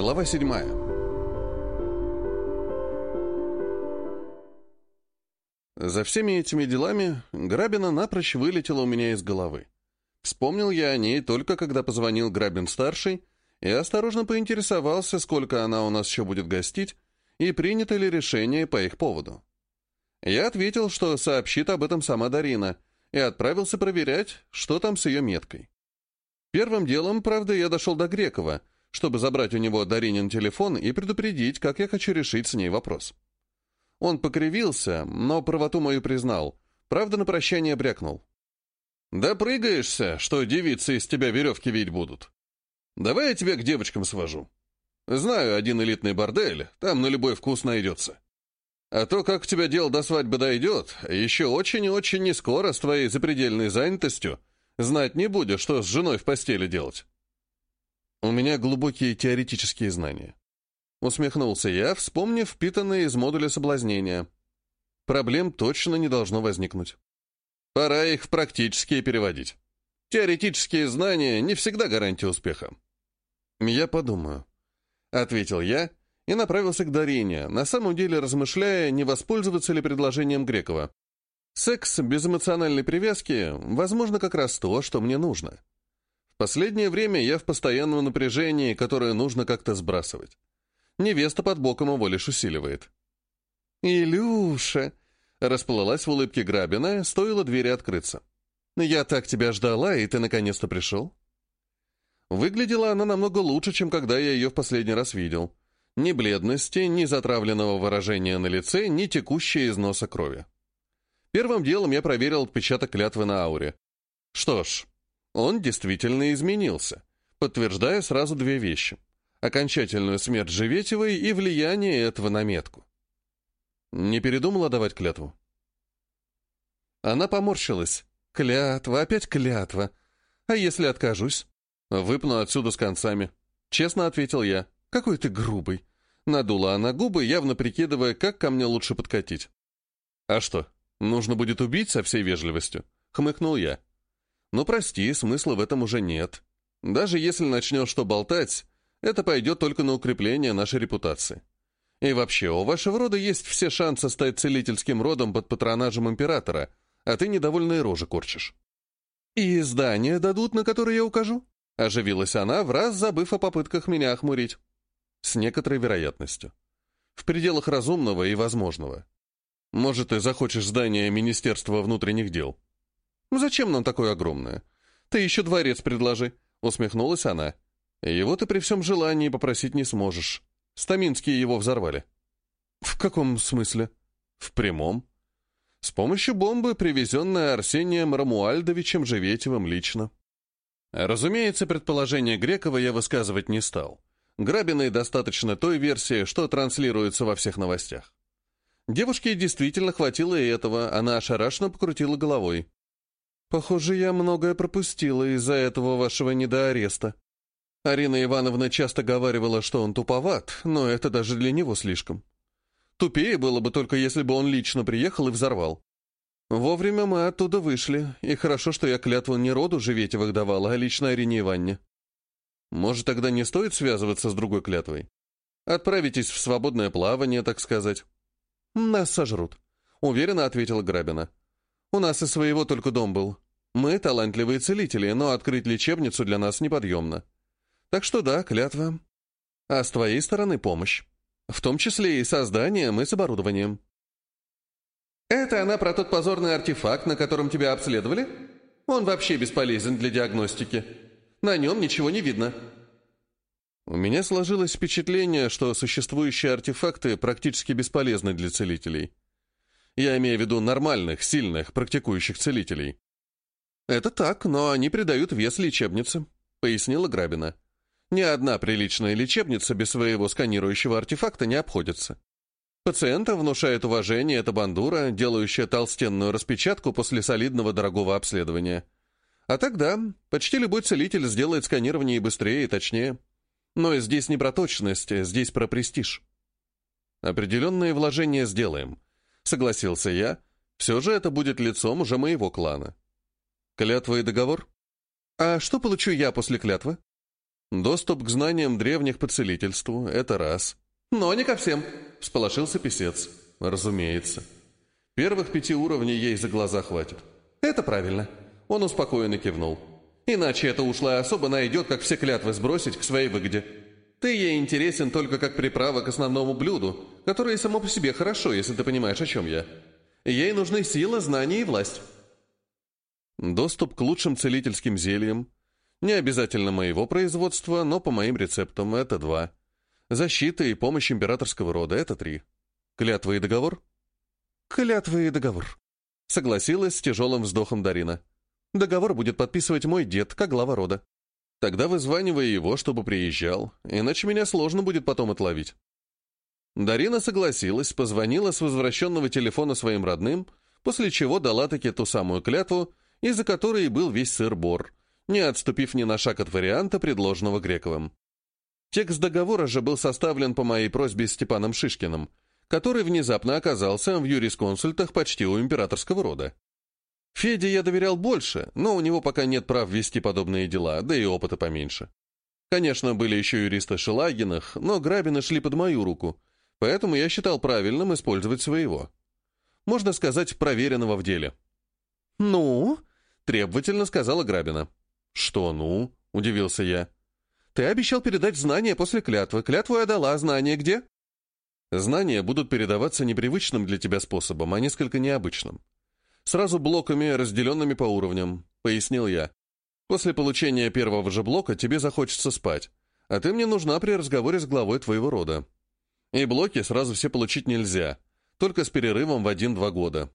Глава седьмая. За всеми этими делами Грабина напрочь вылетела у меня из головы. Вспомнил я о ней только когда позвонил Грабин-старший и осторожно поинтересовался, сколько она у нас еще будет гостить, и принято ли решение по их поводу. Я ответил, что сообщит об этом сама Дарина, и отправился проверять, что там с ее меткой. Первым делом, правда, я дошел до Грекова, чтобы забрать у него Даринин телефон и предупредить, как я хочу решить с ней вопрос. Он покривился, но правоту мою признал, правда, на прощание брякнул. «Да прыгаешься, что девицы из тебя веревки видеть будут. Давай я тебя к девочкам свожу. Знаю один элитный бордель, там на любой вкус найдется. А то, как у тебя дело до свадьбы дойдет, еще очень и очень не скоро с твоей запредельной занятостью знать не будешь, что с женой в постели делать». У меня глубокие теоретические знания. Усмехнулся я, вспомнив впитанные из модуля соблазнения. Проблем точно не должно возникнуть. Пора их в практические переводить. Теоретические знания не всегда гарантия успеха. «Я подумаю», — ответил я и направился к Дарине, на самом деле размышляя, не воспользоваться ли предложением Грекова. Секс без эмоциональной привязки, возможно, как раз то, что мне нужно. Последнее время я в постоянном напряжении, которое нужно как-то сбрасывать. Невеста под боком его лишь усиливает. «Илюша!» — расплылась в улыбке Грабина, стоило двери открыться. «Я так тебя ждала, и ты наконец-то пришел». Выглядела она намного лучше, чем когда я ее в последний раз видел. Ни бледности, ни затравленного выражения на лице, ни текущей из носа крови. Первым делом я проверил отпечаток клятвы на ауре. Что ж, он действительно изменился, подтверждая сразу две вещи. Окончательную смерть Живетевой и влияние этого на метку. Не передумала давать клятву? Она поморщилась. «Клятва, опять клятва. А если откажусь?» «Выпну отсюда с концами». Честно ответил я. «Какой ты грубый». Надула она губы, явно прикидывая, как ко мне лучше подкатить. «А что, нужно будет убить со всей вежливостью?» Хмыкнул я. Ну, прости, смысла в этом уже нет. Даже если начнешь что болтать, это пойдет только на укрепление нашей репутации. И вообще, у вашего рода есть все шансы стать целительским родом под патронажем императора, а ты недовольные рожи корчишь. «И здание дадут, на которое я укажу?» Оживилась она, в раз забыв о попытках меня охмурить. С некоторой вероятностью. В пределах разумного и возможного. Может, ты захочешь здание Министерства внутренних дел. «Ну зачем нам такое огромное? Ты еще дворец предложи», — усмехнулась она. «Его ты при всем желании попросить не сможешь. Стаминские его взорвали». «В каком смысле?» «В прямом. С помощью бомбы, привезенной Арсением Рамуальдовичем Живетевым лично». Разумеется, предположение Грекова я высказывать не стал. Грабиной достаточно той версии, что транслируется во всех новостях. Девушке действительно хватило и этого, она ошарашенно покрутила головой. Похоже, я многое пропустила из-за этого вашего недоареста. Арина Ивановна часто говаривала, что он туповат, но это даже для него слишком. Тупее было бы только, если бы он лично приехал и взорвал. Вовремя мы оттуда вышли, и хорошо, что я клятву не роду Живетевых давала, а лично Арине Ивановне. Может, тогда не стоит связываться с другой клятвой? Отправитесь в свободное плавание, так сказать. Нас сожрут, — уверенно ответила Грабина. У нас и своего только дом был. Мы талантливые целители, но открыть лечебницу для нас неподъемно. Так что да, клятва. А с твоей стороны помощь. В том числе и созданием, и с оборудованием. Это она про тот позорный артефакт, на котором тебя обследовали? Он вообще бесполезен для диагностики. На нем ничего не видно. У меня сложилось впечатление, что существующие артефакты практически бесполезны для целителей. Я имею в виду нормальных, сильных, практикующих целителей. «Это так, но они придают вес лечебнице», — пояснила Грабина. «Ни одна приличная лечебница без своего сканирующего артефакта не обходится. Пациентам внушает уважение эта бандура, делающая толстенную распечатку после солидного дорогого обследования. А тогда почти любой целитель сделает сканирование и быстрее, и точнее. Но здесь не про точность, здесь про престиж. Определенные вложения сделаем — Согласился я. Все же это будет лицом уже моего клана. Клятва и договор? А что получу я после клятвы? Доступ к знаниям древних по целительству — это раз. Но не ко всем, — всполошился писец. Разумеется. Первых пяти уровней ей за глаза хватит. Это правильно. Он успокоенно кивнул. Иначе эта ушлая особа найдет, как все клятвы сбросить к своей выгоде. Ты ей интересен только как приправа к основному блюду, которое само по себе хорошо, если ты понимаешь, о чем я. Ей нужны сила, знания и власть. Доступ к лучшим целительским зельям. Не обязательно моего производства, но по моим рецептам это два. Защита и помощь императорского рода — это три. Клятва и договор? Клятва и договор. Согласилась с тяжелым вздохом Дарина. Договор будет подписывать мой дед, как глава рода. Тогда вызванивай его, чтобы приезжал, иначе меня сложно будет потом отловить. Дарина согласилась, позвонила с возвращенного телефона своим родным, после чего дала таки ту самую клятву, из-за которой и был весь сыр-бор, не отступив ни на шаг от варианта, предложенного Грековым. Текст договора же был составлен по моей просьбе Степаном Шишкиным, который внезапно оказался в юрисконсультах почти у императорского рода. Феде я доверял больше, но у него пока нет прав вести подобные дела, да и опыта поменьше. Конечно, были еще юристы Шелагинах, но грабины шли под мою руку, поэтому я считал правильным использовать своего. Можно сказать, проверенного в деле. «Ну?» — требовательно сказала Грабина. «Что «ну?» — удивился я. «Ты обещал передать знания после клятвы. Клятву я дала, знания где?» «Знания будут передаваться непривычным для тебя способом, а несколько необычным. Сразу блоками, разделенными по уровням», — пояснил я. «После получения первого же блока тебе захочется спать, а ты мне нужна при разговоре с главой твоего рода. И блоки сразу все получить нельзя, только с перерывом в один-два года.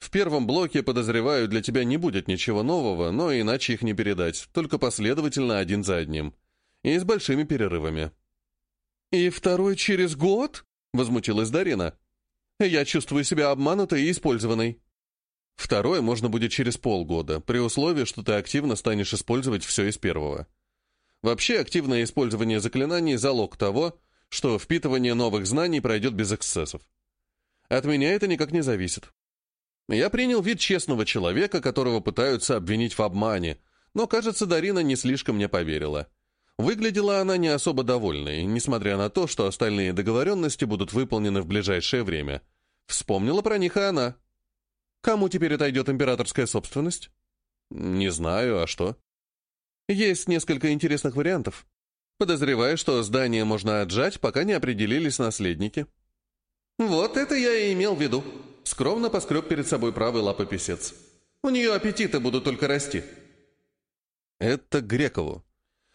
В первом блоке, подозреваю, для тебя не будет ничего нового, но иначе их не передать, только последовательно один за одним. И с большими перерывами». «И второй через год?» — возмутилась Дарина. «Я чувствую себя обманутой и использованной». Второе можно будет через полгода, при условии, что ты активно станешь использовать все из первого. Вообще, активное использование заклинаний – залог того, что впитывание новых знаний пройдет без эксцессов. От меня это никак не зависит. Я принял вид честного человека, которого пытаются обвинить в обмане, но, кажется, Дарина не слишком мне поверила. Выглядела она не особо довольной, несмотря на то, что остальные договоренности будут выполнены в ближайшее время. Вспомнила про них и она. Кому теперь отойдет императорская собственность? Не знаю, а что? Есть несколько интересных вариантов. Подозреваю, что здание можно отжать, пока не определились наследники. Вот это я и имел в виду. Скромно поскреб перед собой правый лапой писец. У нее аппетиты будут только расти. Это Грекову.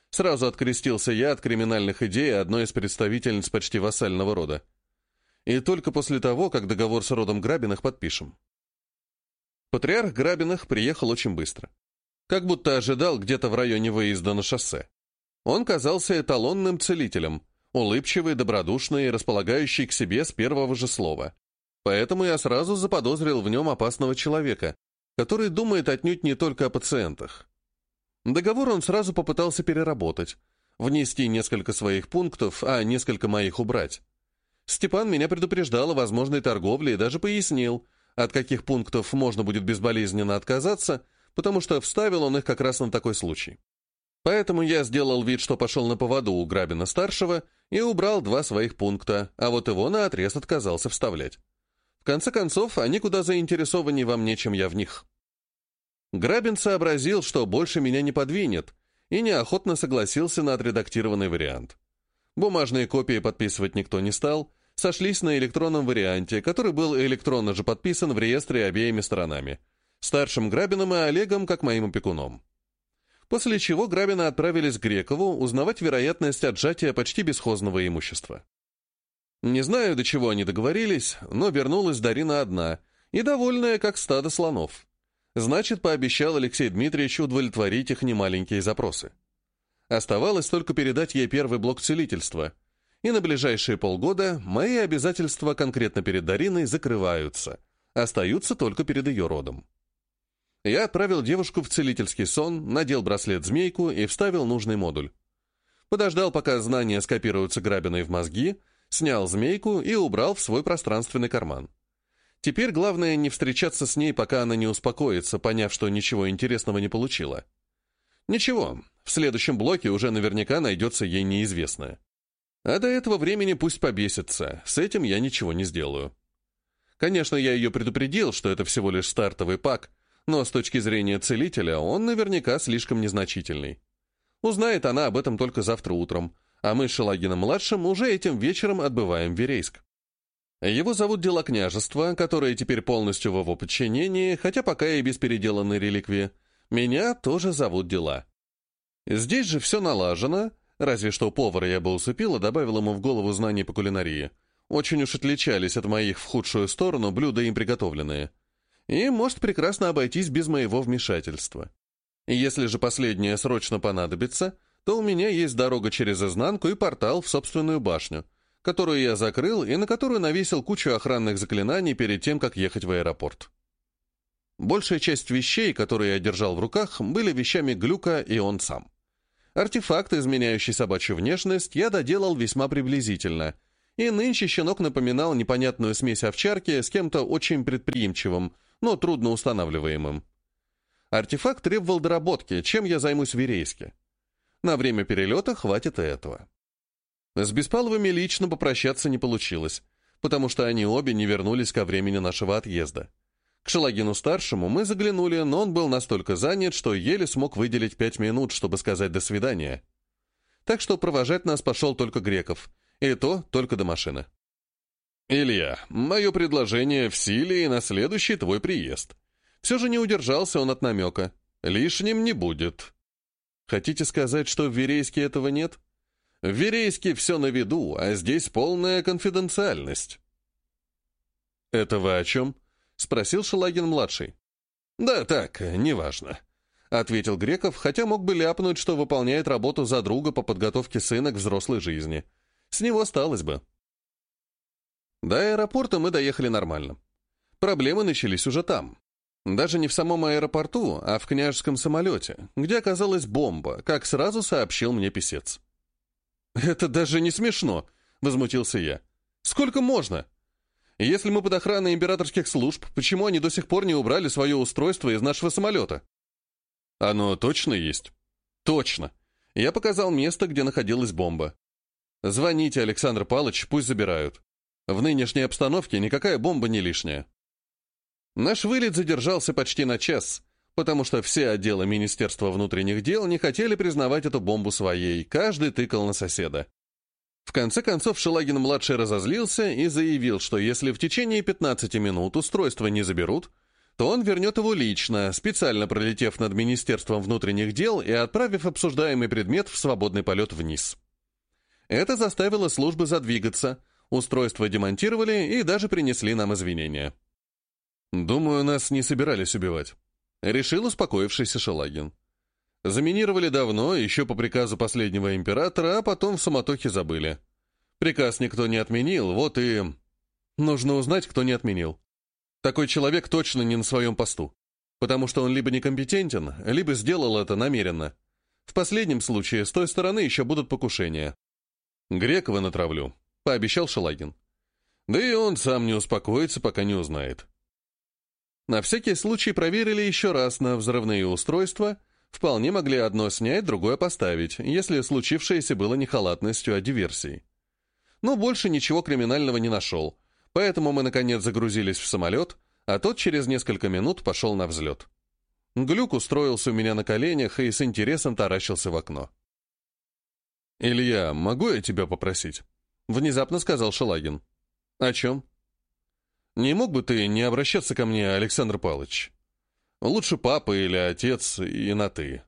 Сразу открестился я от криминальных идей одной из представительниц почти вассального рода. И только после того, как договор с родом Грабиных подпишем. Патриарх Грабиных приехал очень быстро. Как будто ожидал где-то в районе выезда на шоссе. Он казался эталонным целителем, улыбчивый, добродушный и располагающий к себе с первого же слова. Поэтому я сразу заподозрил в нем опасного человека, который думает отнюдь не только о пациентах. Договор он сразу попытался переработать, внести несколько своих пунктов, а несколько моих убрать. Степан меня предупреждал о возможной торговле и даже пояснил, от каких пунктов можно будет безболезненно отказаться, потому что вставил он их как раз на такой случай. Поэтому я сделал вид, что пошел на поводу у Грабина-старшего и убрал два своих пункта, а вот его наотрез отказался вставлять. В конце концов, они куда заинтересованнее во мне, чем я в них. Грабин сообразил, что больше меня не подвинет, и неохотно согласился на отредактированный вариант. Бумажные копии подписывать никто не стал, сошлись на электронном варианте, который был электронно же подписан в реестре обеими сторонами, старшим Грабиным и Олегом как моим опекуном. После чего Грабины отправились к Грекову узнавать вероятность отжатия почти бесхозного имущества. Не знаю, до чего они договорились, но вернулась Дарина одна, и довольная, как стадо слонов. Значит, пообещал Алексей Дмитриевич удовлетворить их немаленькие запросы. Оставалось только передать ей первый блок целительства — и на ближайшие полгода мои обязательства конкретно перед Дариной закрываются, остаются только перед ее родом. Я отправил девушку в целительский сон, надел браслет-змейку и вставил нужный модуль. Подождал, пока знания скопируются грабиной в мозги, снял змейку и убрал в свой пространственный карман. Теперь главное не встречаться с ней, пока она не успокоится, поняв, что ничего интересного не получила. Ничего, В следующем блоке уже наверняка найдется ей неизвестное. А до этого времени пусть побесится, с этим я ничего не сделаю. Конечно, я ее предупредил, что это всего лишь стартовый пак, но с точки зрения целителя он наверняка слишком незначительный. Узнает она об этом только завтра утром, а мы с Шелагином-младшим уже этим вечером отбываем в Верейск. Его зовут Дела княжества, которое теперь полностью в его подчинении, хотя пока и без переделанной реликвии. Меня тоже зовут Дела. Здесь же все налажено, разве что повара я бы усыпил и добавил ему в голову знаний по кулинарии. Очень уж отличались от моих в худшую сторону блюда им приготовленные. И может прекрасно обойтись без моего вмешательства. Если же последнее срочно понадобится, то у меня есть дорога через изнанку и портал в собственную башню, которую я закрыл и на которую навесил кучу охранных заклинаний перед тем, как ехать в аэропорт. Большая часть вещей, которые я держал в руках, были вещами Глюка и он сам. Артефакт, изменяющий собачью внешность, я доделал весьма приблизительно, и нынче щенок напоминал непонятную смесь овчарки с кем-то очень предприимчивым, но трудно устанавливаемым. Артефакт требовал доработки, чем я займусь в Верейске. На время перелета хватит и этого. С Беспаловыми лично попрощаться не получилось, потому что они обе не вернулись ко времени нашего отъезда. К Шелагину-старшему мы заглянули, но он был настолько занят, что еле смог выделить пять минут, чтобы сказать «до свидания». Так что провожать нас пошел только Греков, и то только до машины. «Илья, мое предложение в силе и на следующий твой приезд». Все же не удержался он от намека. «Лишним не будет». «Хотите сказать, что в Верейске этого нет?» «В Верейске все на виду, а здесь полная конфиденциальность». «Это вы о чем?» — спросил Шелагин-младший. «Да так, неважно», — ответил Греков, хотя мог бы ляпнуть, что выполняет работу за друга по подготовке сына к взрослой жизни. С него осталось бы. До аэропорта мы доехали нормально. Проблемы начались уже там. Даже не в самом аэропорту, а в княжеском самолете, где оказалась бомба, как сразу сообщил мне писец. «Это даже не смешно», — возмутился я. «Сколько можно?» Если мы под охраной императорских служб, почему они до сих пор не убрали свое устройство из нашего самолета? Оно точно есть? Точно. Я показал место, где находилась бомба. Звоните, Александр Палыч, пусть забирают. В нынешней обстановке никакая бомба не лишняя. Наш вылет задержался почти на час, потому что все отделы Министерства внутренних дел не хотели признавать эту бомбу своей, каждый тыкал на соседа. В конце концов Шелагин-младший разозлился и заявил, что если в течение 15 минут устройство не заберут, то он вернет его лично, специально пролетев над Министерством внутренних дел и отправив обсуждаемый предмет в свободный полет вниз. Это заставило службы задвигаться, устройство демонтировали и даже принесли нам извинения. «Думаю, нас не собирались убивать», — решил успокоившийся Шелагин. Заминировали давно, еще по приказу последнего императора, а потом в суматохе забыли. Приказ никто не отменил, вот и... Нужно узнать, кто не отменил. Такой человек точно не на своем посту. Потому что он либо некомпетентен, либо сделал это намеренно. В последнем случае с той стороны еще будут покушения. «Грекова натравлю», — пообещал Шалагин. Да и он сам не успокоится, пока не узнает. На всякий случай проверили еще раз на взрывные устройства — Вполне могли одно снять, другое поставить, если случившееся было не халатностью, а диверсией. Но больше ничего криминального не нашел, поэтому мы, наконец, загрузились в самолет, а тот через несколько минут пошел на взлет. Глюк устроился у меня на коленях и с интересом таращился в окно. «Илья, могу я тебя попросить?» — внезапно сказал Шелагин. «О чем?» «Не мог бы ты не обращаться ко мне, Александр Павлович?» Лучше папа или отец, и на «ты».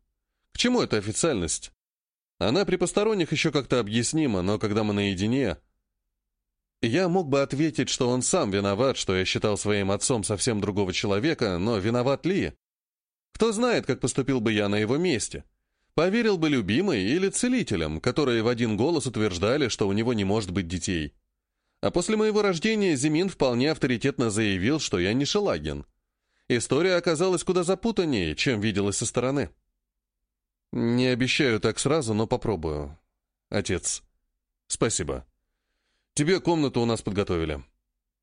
К чему эта официальность? Она при посторонних еще как-то объяснима, но когда мы наедине... Я мог бы ответить, что он сам виноват, что я считал своим отцом совсем другого человека, но виноват ли? Кто знает, как поступил бы я на его месте? Поверил бы любимой или целителям, которые в один голос утверждали, что у него не может быть детей. А после моего рождения Зимин вполне авторитетно заявил, что я не Шелагин. История оказалась куда запутаннее, чем виделась со стороны. Не обещаю так сразу, но попробую. Отец, спасибо. Тебе комнату у нас подготовили.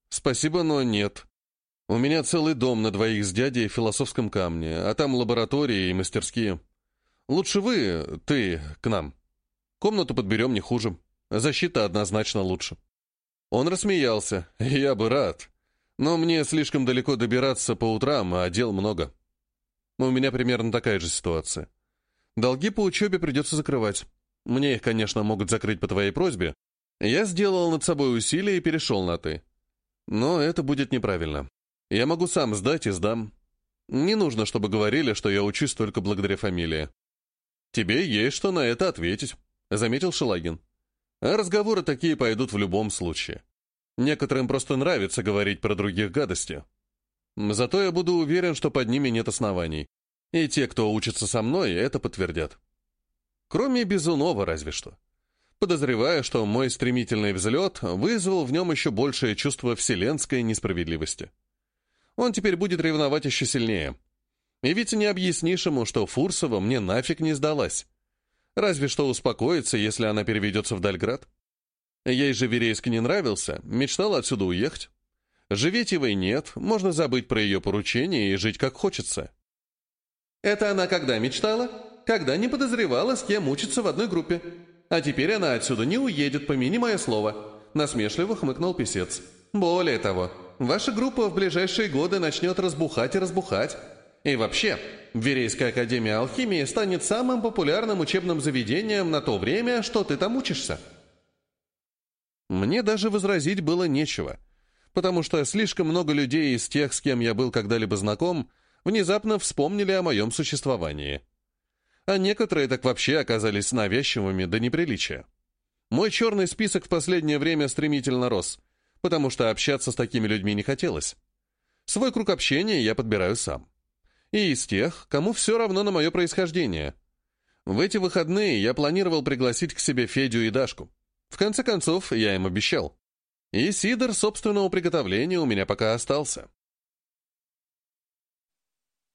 Спасибо, но нет. У меня целый дом на двоих с дядей в философском камне, а там лаборатории и мастерские. Лучше вы, ты, к нам. Комнату подберем не хуже. Защита однозначно лучше». Он рассмеялся. «Я бы рад. Но мне слишком далеко добираться по утрам, а дел много. У меня примерно такая же ситуация. Долги по учебе придется закрывать. Мне их, конечно, могут закрыть по твоей просьбе. Я сделал над собой усилие и перешел на «ты». Но это будет неправильно. Я могу сам сдать и сдам. Не нужно, чтобы говорили, что я учусь только благодаря фамилии. Тебе есть что на это ответить, — заметил Шелагин. А разговоры такие пойдут в любом случае. Некоторым просто нравится говорить про других гадости. Зато я буду уверен, что под ними нет оснований. И те, кто учится со мной, это подтвердят. Кроме Безунова разве что. Подозреваю, что мой стремительный взлет вызвал в нем еще большее чувство вселенской несправедливости. Он теперь будет ревновать еще сильнее. И ведь не объяснишь ему, что Фурсова мне нафиг не сдалась. Разве что успокоится, если она переведется в Дальград. Ей же Верейск не нравился, мечтал отсюда уехать. Живетевой нет, можно забыть про ее поручение и жить как хочется. Это она когда мечтала? Когда не подозревала, с кем учится в одной группе. А теперь она отсюда не уедет, помяни мое слово. Насмешливо хмыкнул писец. Более того, ваша группа в ближайшие годы начнет разбухать и разбухать. И вообще, Верейская академия алхимии станет самым популярным учебным заведением на то время, что ты там учишься. Мне даже возразить было нечего, потому что слишком много людей из тех, с кем я был когда-либо знаком, внезапно вспомнили о моем существовании. А некоторые так вообще оказались навязчивыми до неприличия. Мой черный список в последнее время стремительно рос, потому что общаться с такими людьми не хотелось. Свой круг общения я подбираю сам. И из тех, кому все равно на мое происхождение. В эти выходные я планировал пригласить к себе Федю и Дашку. В конце концов, я им обещал. И сидор собственного приготовления у меня пока остался.